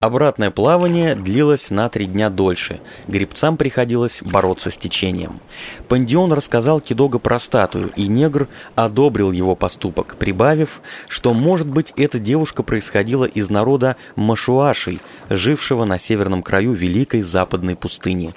Обратное плавание длилось на три дня дольше. Гребцам приходилось бороться с течением. Пандион рассказал Кидога про статую, и негр одобрил его поступок, прибавив, что, может быть, эта девушка происходила из народа Машуашей, жившего на северном краю Великой Западной пустыни.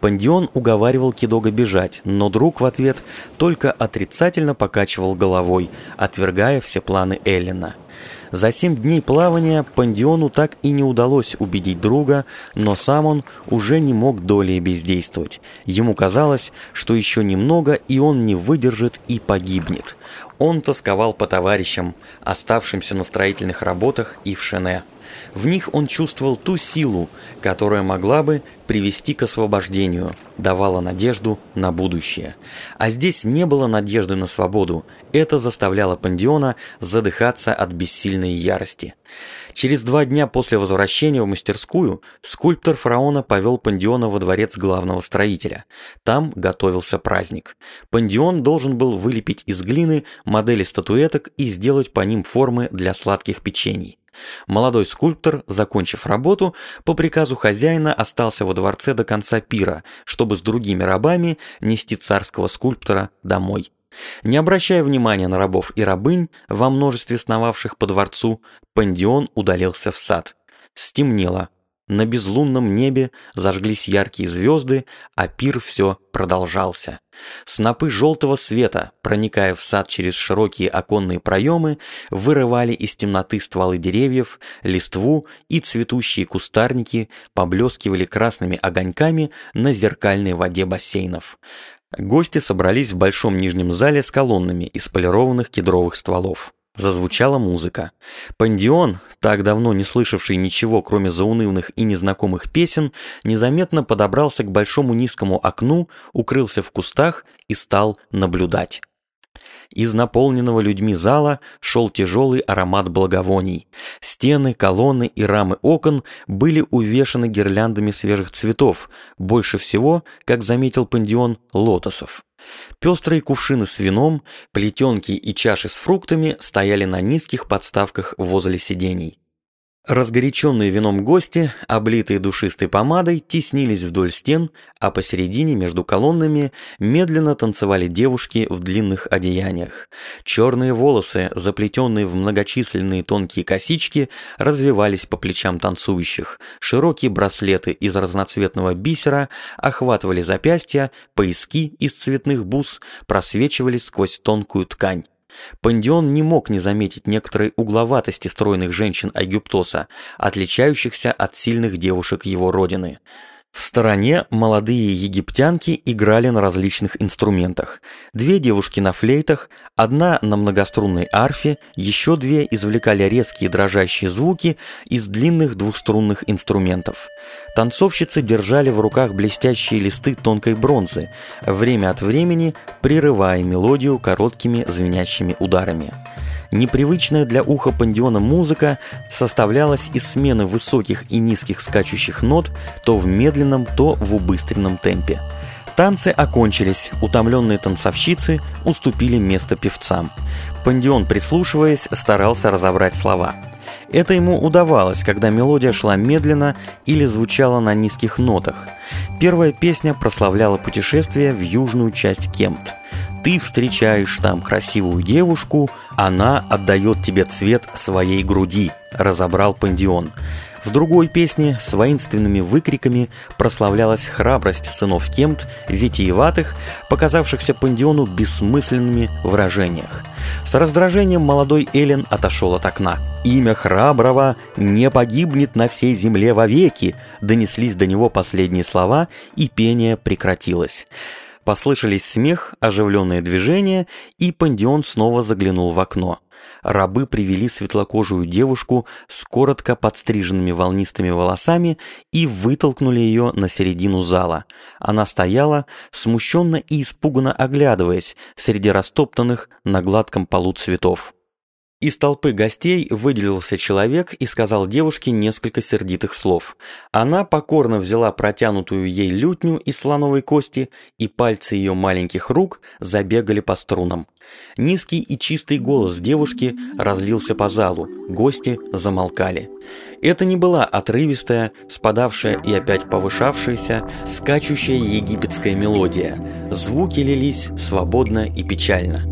Пандион уговаривал Кидога бежать, но друг в ответ только отрицательно покачивал головой, отвергая все планы Эллина. За семь дней плавания Пандиону так и не удалось убедить друга, но сам он уже не мог долей бездействовать. Ему казалось, что еще немного, и он не выдержит и погибнет. Он тосковал по товарищам, оставшимся на строительных работах и в Шене. В них он чувствовал ту силу, которая могла бы привести к освобождению, давала надежду на будущее. А здесь не было надежды на свободу. Это заставляло Пандиона задыхаться от бессильной ярости. Через два дня после возвращения в мастерскую скульптор фараона повел Пандиона во дворец главного строителя. Там готовился праздник. Пандион должен был вылепить из глины модели статуэток и сделать по ним формы для сладких печений. Молодой скульптор, закончив работу, по приказу хозяина остался во дворце до конца пира, чтобы с другими рабами нести царского скульптора домой. Не обращая внимания на рабов и рабынь, во множестве сновавших по дворцу, Пандион удалился в сад. Стемнело, на безлунном небе зажглись яркие звезды, а пир все продолжался. Снопы желтого света, проникая в сад через широкие оконные проемы, вырывали из темноты стволы деревьев, листву и цветущие кустарники поблескивали красными огоньками на зеркальной воде бассейнов. Гости собрались в большом нижнем зале с колоннами из полированных кедровых стволов. Зазвучала музыка. Пандион, так давно не слышавший ничего, кроме заунывных и незнакомых песен, незаметно подобрался к большому низкому окну, укрылся в кустах и стал наблюдать. Из наполненного людьми зала шел тяжелый аромат благовоний. Стены, колонны и рамы окон были увешаны гирляндами свежих цветов, больше всего, как заметил Пандион, лотосов. Пестрые кувшины с вином, плетенки и чаши с фруктами стояли на низких подставках возле сидений. Разгоряченные вином гости, облитые душистой помадой, теснились вдоль стен, а посередине между колоннами медленно танцевали девушки в длинных одеяниях. Черные волосы, заплетенные в многочисленные тонкие косички, развивались по плечам танцующих. Широкие браслеты из разноцветного бисера охватывали запястья, пояски из цветных бус просвечивали сквозь тонкую ткань. Пандион не мог не заметить некоторой угловатости стройных женщин Айгюптоса, отличающихся от сильных девушек его родины. В стороне молодые египтянки играли на различных инструментах. Две девушки на флейтах, одна на многострунной арфе, еще две извлекали резкие дрожащие звуки из длинных двухструнных инструментов. Танцовщицы держали в руках блестящие листы тонкой бронзы, время от времени прерывая мелодию короткими звенящими ударами. Непривычная для уха пандиона музыка составлялась из смены высоких и низких скачущих нот то в медленном, то в убыстренном темпе. Танцы окончились, утомленные танцовщицы уступили место певцам. Пандион, прислушиваясь, старался разобрать слова. Это ему удавалось, когда мелодия шла медленно или звучала на низких нотах. Первая песня прославляла путешествие в южную часть Кемт – ты встречаешь там красивую девушку, она отдает тебе цвет своей груди, разобрал Пандион. В другой песне с воинственными выкриками прославлялась храбрость сынов Кемт, витиеватых, показавшихся Пандиону бессмысленными выражениях. С раздражением молодой Эллен отошел от окна. «Имя храброго не погибнет на всей земле вовеки», донеслись до него последние слова, и пение прекратилось. Послышались смех, оживленные движения, и Пандион снова заглянул в окно. Рабы привели светлокожую девушку с коротко подстриженными волнистыми волосами и вытолкнули ее на середину зала. Она стояла, смущенно и испуганно оглядываясь среди растоптанных на гладком полу цветов. Из толпы гостей выделился человек и сказал девушке несколько сердитых слов. Она покорно взяла протянутую ей лютню из слоновой кости, и пальцы ее маленьких рук забегали по струнам. Низкий и чистый голос девушки разлился по залу, гости замолкали. Это не была отрывистая, спадавшая и опять повышавшаяся, скачущая египетская мелодия. Звуки лились свободно и печально.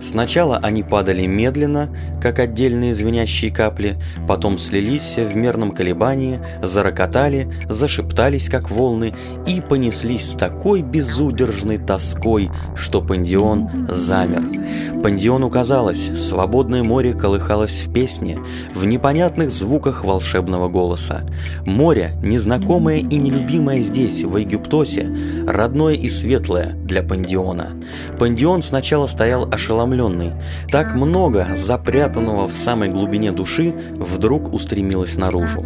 Сначала они падали медленно, как отдельные звенящие капли, потом слились в мерном колебании, зарокотали, зашептались, как волны, и понеслись с такой безудержной тоской, что Пандион замер. Пандиону казалось, свободное море колыхалось в песне, в непонятных звуках волшебного голоса. Море, незнакомое и нелюбимое здесь, в Египтосе, родное и светлое для Пандиона. Пандион сначала стоял ошеломленный, ошеломленный. Так много запрятанного в самой глубине души вдруг устремилось наружу.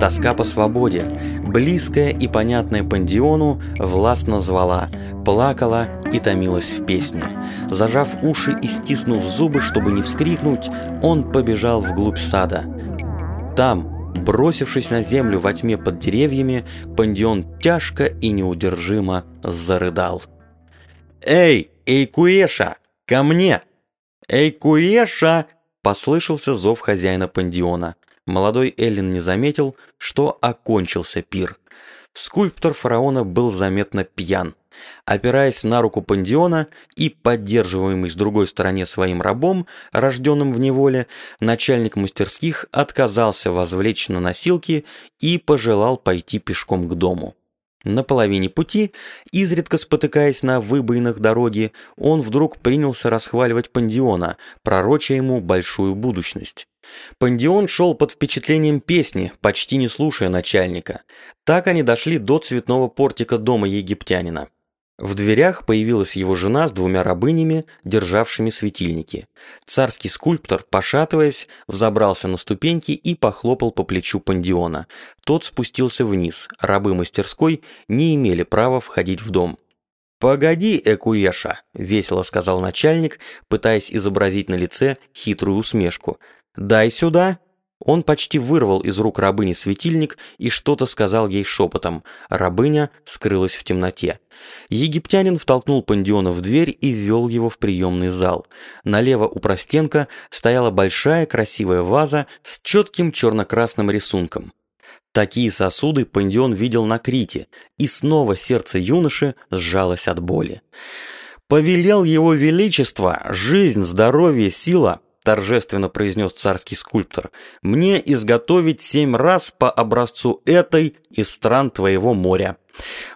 Тоска по свободе, близкая и понятная Пандиону, властно звала, плакала и томилась в песне. Зажав уши и стиснув зубы, чтобы не вскрикнуть, он побежал вглубь сада. Там, бросившись на землю во тьме под деревьями, Пандион тяжко и неудержимо зарыдал. «Эй, Эйкуэша!» «Ко мне!» «Эй, Куеша!» – послышался зов хозяина пандиона. Молодой Эллен не заметил, что окончился пир. Скульптор фараона был заметно пьян. Опираясь на руку пандиона и поддерживаемый с другой стороны своим рабом, рожденным в неволе, начальник мастерских отказался возвлечь на носилки и пожелал пойти пешком к дому. На половине пути, изредка спотыкаясь на выбоинах дороги, он вдруг принялся расхваливать Пандиона, пророча ему большую будущность. Пандион шел под впечатлением песни, почти не слушая начальника. Так они дошли до цветного портика дома египтянина. В дверях появилась его жена с двумя рабынями, державшими светильники. Царский скульптор, пошатываясь, взобрался на ступеньки и похлопал по плечу пандиона. Тот спустился вниз, рабы мастерской не имели права входить в дом. «Погоди, Экуеша», — весело сказал начальник, пытаясь изобразить на лице хитрую усмешку. «Дай сюда». Он почти вырвал из рук рабыни светильник и что-то сказал ей шепотом. Рабыня скрылась в темноте. Египтянин втолкнул Пандиона в дверь и ввел его в приемный зал. Налево у простенка стояла большая красивая ваза с четким черно-красным рисунком. Такие сосуды Пандион видел на Крите, и снова сердце юноши сжалось от боли. «Повелел его величество, жизнь, здоровье, сила торжественно произнес царский скульптор, мне изготовить семь раз по образцу этой из стран твоего моря.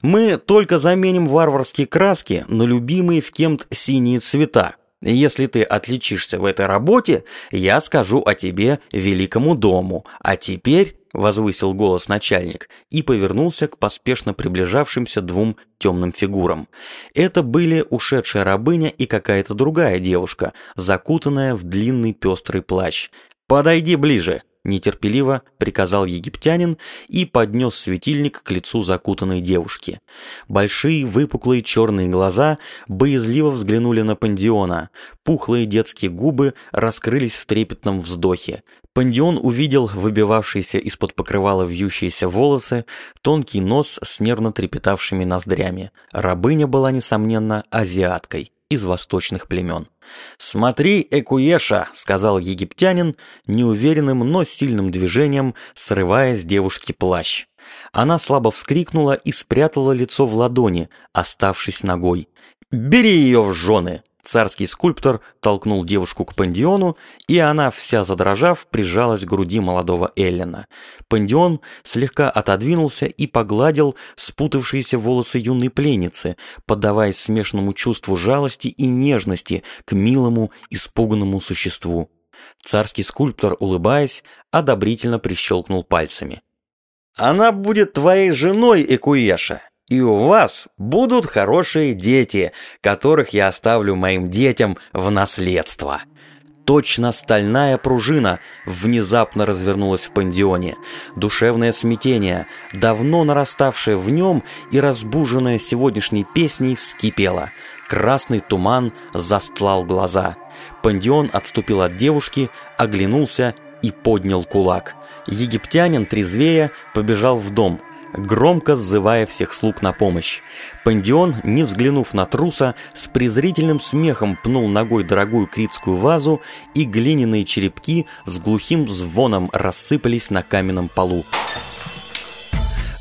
Мы только заменим варварские краски на любимые в кем-то синие цвета. Если ты отличишься в этой работе, я скажу о тебе великому дому. А теперь возвысил голос начальник и повернулся к поспешно приближавшимся двум темным фигурам. Это были ушедшая рабыня и какая-то другая девушка, закутанная в длинный пестрый плащ. «Подойди ближе!» нетерпеливо приказал египтянин и поднес светильник к лицу закутанной девушки. Большие выпуклые черные глаза боязливо взглянули на Пандиона, пухлые детские губы раскрылись в трепетном вздохе. Пандион увидел выбивавшиеся из-под покрывала вьющиеся волосы, тонкий нос с нервно трепетавшими ноздрями. Рабыня была, несомненно, азиаткой из восточных племен. «Смотри, Экуеша!» — сказал египтянин, неуверенным, но сильным движением, срывая с девушки плащ. Она слабо вскрикнула и спрятала лицо в ладони, оставшись ногой. «Бери ее в жены!» Царский скульптор толкнул девушку к пандиону, и она, вся задрожав, прижалась к груди молодого Эллена. Пандион слегка отодвинулся и погладил спутавшиеся волосы юной пленницы, поддаваясь смешанному чувству жалости и нежности к милому, испуганному существу. Царский скульптор, улыбаясь, одобрительно прищелкнул пальцами. «Она будет твоей женой, Экуеша, и у вас будут хорошие дети, которых я оставлю моим детям в наследство». Точно стальная пружина внезапно развернулась в пандионе. Душевное смятение, давно нараставшее в нем и разбуженное сегодняшней песней, вскипело. Красный туман застлал глаза. Пандион отступил от девушки, оглянулся и поднял кулак. Египтянин, трезвея, побежал в дом, громко сзывая всех слуг на помощь. Пандион, не взглянув на труса, с презрительным смехом пнул ногой дорогую критскую вазу, и глиняные черепки с глухим звоном рассыпались на каменном полу.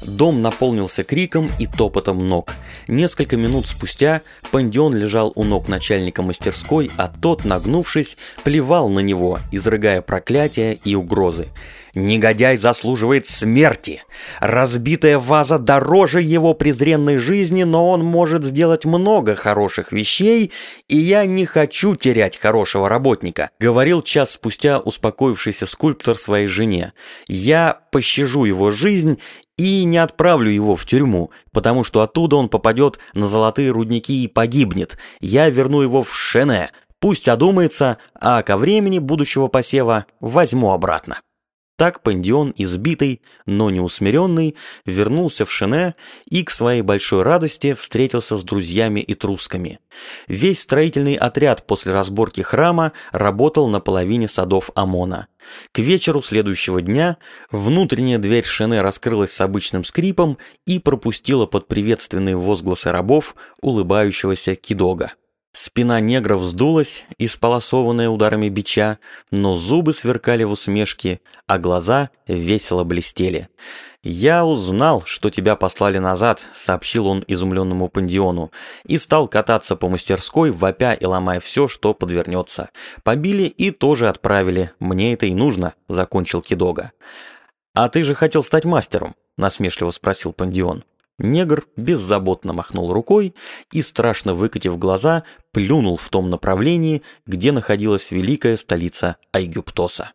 Дом наполнился криком и топотом ног. Несколько минут спустя Пандион лежал у ног начальника мастерской, а тот, нагнувшись, плевал на него, изрыгая проклятия и угрозы. Негодяй заслуживает смерти. Разбитая ваза дороже его презренной жизни, но он может сделать много хороших вещей, и я не хочу терять хорошего работника», — говорил час спустя успокоившийся скульптор своей жене. «Я пощажу его жизнь и не отправлю его в тюрьму, потому что оттуда он попадет на золотые рудники и погибнет. Я верну его в Шене, пусть одумается, а ко времени будущего посева возьму обратно». Так Пандион, избитый, но не усмиренный, вернулся в Шене и к своей большой радости встретился с друзьями и трусками. Весь строительный отряд после разборки храма работал на половине садов Амона. К вечеру следующего дня внутренняя дверь Шене раскрылась с обычным скрипом и пропустила под приветственные возгласы рабов улыбающегося Кидога. Спина негра вздулась, исполосованная ударами бича, но зубы сверкали в усмешке, а глаза весело блестели. «Я узнал, что тебя послали назад», — сообщил он изумленному пандиону, и стал кататься по мастерской, вопя и ломая все, что подвернется. Побили и тоже отправили. Мне это и нужно», — закончил Кидога. «А ты же хотел стать мастером?» — насмешливо спросил пандион. Негр беззаботно махнул рукой и, страшно выкатив глаза, плюнул в том направлении, где находилась великая столица Айгюптоса.